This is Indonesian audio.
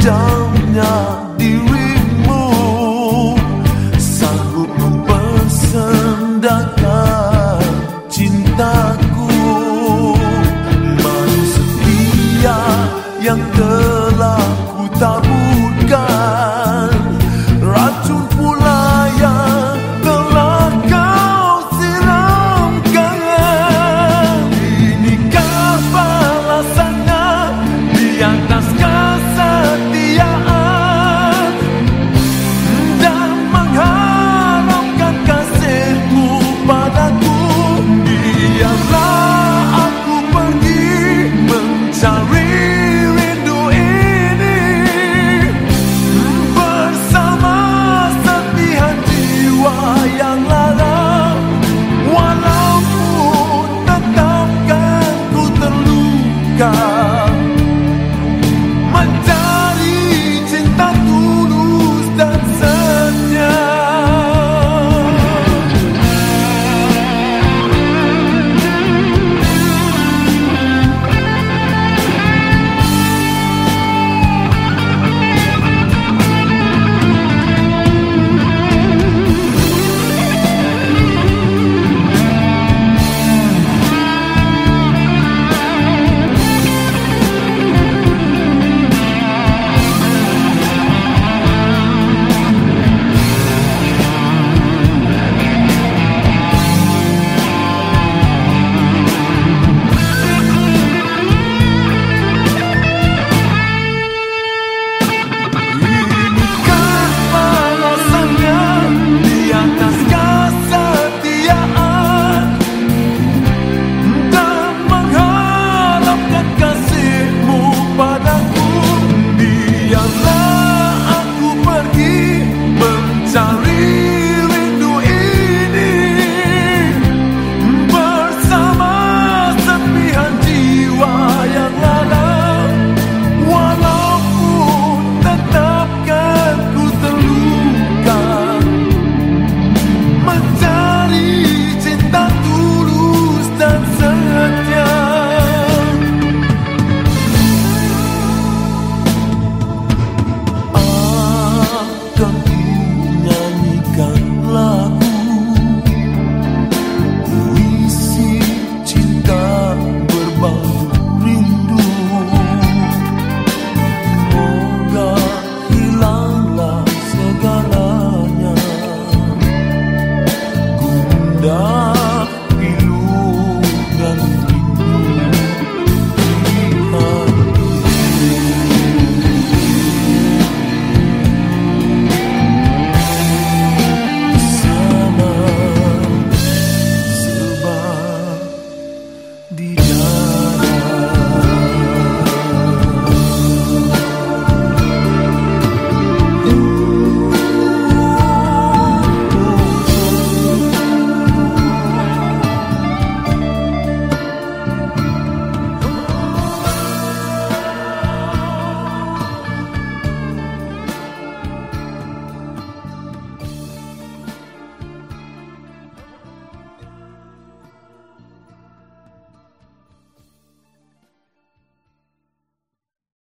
tajamnya dirimu. Sanggup mempersendakan ficar.